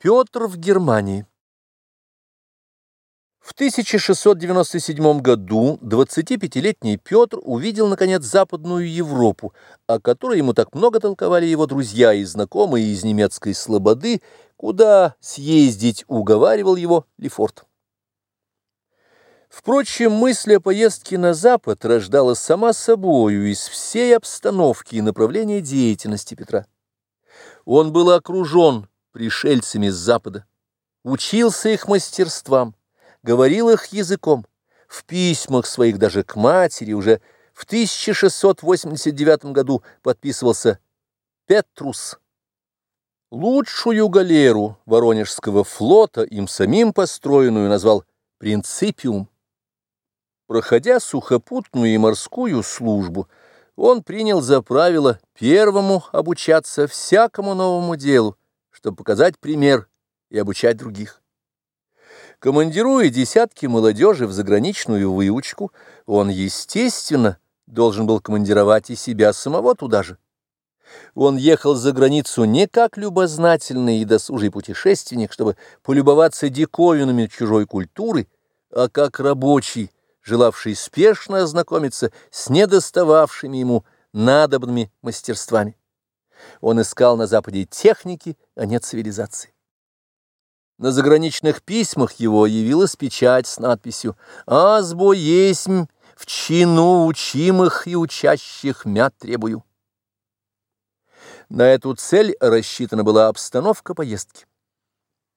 Петр в Германии В 1697 году 25-летний Петр увидел, наконец, Западную Европу, о которой ему так много толковали его друзья и знакомые из немецкой слободы, куда съездить уговаривал его Лефорт. Впрочем, мысль о поездке на Запад рождалась сама собою из всей обстановки и направления деятельности Петра. Он был окружен пришельцами с Запада, учился их мастерствам, говорил их языком, в письмах своих даже к матери уже в 1689 году подписывался Петрус. Лучшую галеру Воронежского флота, им самим построенную, назвал «Принципиум». Проходя сухопутную и морскую службу, он принял за правило первому обучаться всякому новому делу, чтобы показать пример и обучать других. Командируя десятки молодежи в заграничную выучку, он, естественно, должен был командировать и себя самого туда же. Он ехал за границу не как любознательный и досужий путешественник, чтобы полюбоваться диковинами чужой культуры, а как рабочий, желавший спешно ознакомиться с недостававшими ему надобными мастерствами. Он искал на Западе техники, а не цивилизации. На заграничных письмах его явилась печать с надписью «Азбо есмь, в чину учимых и учащих мя требую». На эту цель рассчитана была обстановка поездки.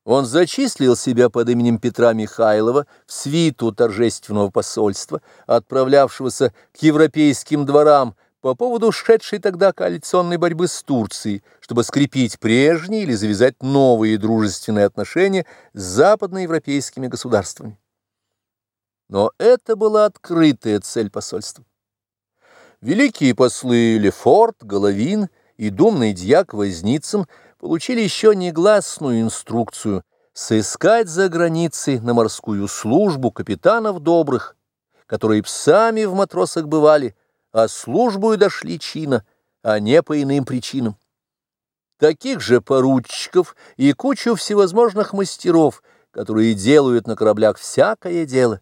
Он зачислил себя под именем Петра Михайлова в свиту торжественного посольства, отправлявшегося к европейским дворам по поводу шедшей тогда коалиционной борьбы с Турцией, чтобы скрепить прежние или завязать новые дружественные отношения с западноевропейскими государствами. Но это была открытая цель посольства. Великие послы Лефорт, Головин и думный дьяк Возницын получили еще негласную инструкцию сыскать за границей на морскую службу капитанов добрых, которые псами в матросах бывали, а службу дошли чина, а не по иным причинам. Таких же поручиков и кучу всевозможных мастеров, которые делают на кораблях всякое дело.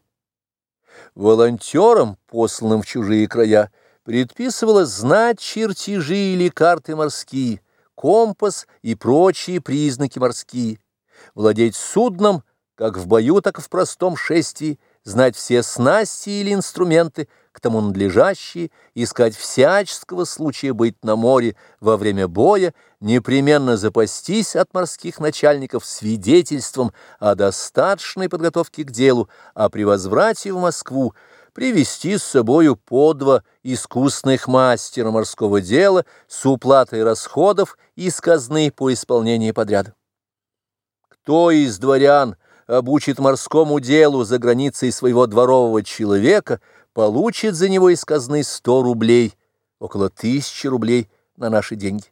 Волонтерам, посланным в чужие края, предписывалось знать чертежи или карты морские, компас и прочие признаки морские, владеть судном как в бою, так и в простом шествии, знать все снасти или инструменты, к тому надлежащие, искать всяческого случая быть на море во время боя, непременно запастись от морских начальников свидетельством о достаточной подготовке к делу, а при возврате в Москву привести с собою по два искусных мастера морского дела с уплатой расходов из казны по исполнению подряда. Кто из дворян обучит морскому делу за границей своего дворового человека, получит за него из казны 100 рублей, около тысячи рублей на наши деньги.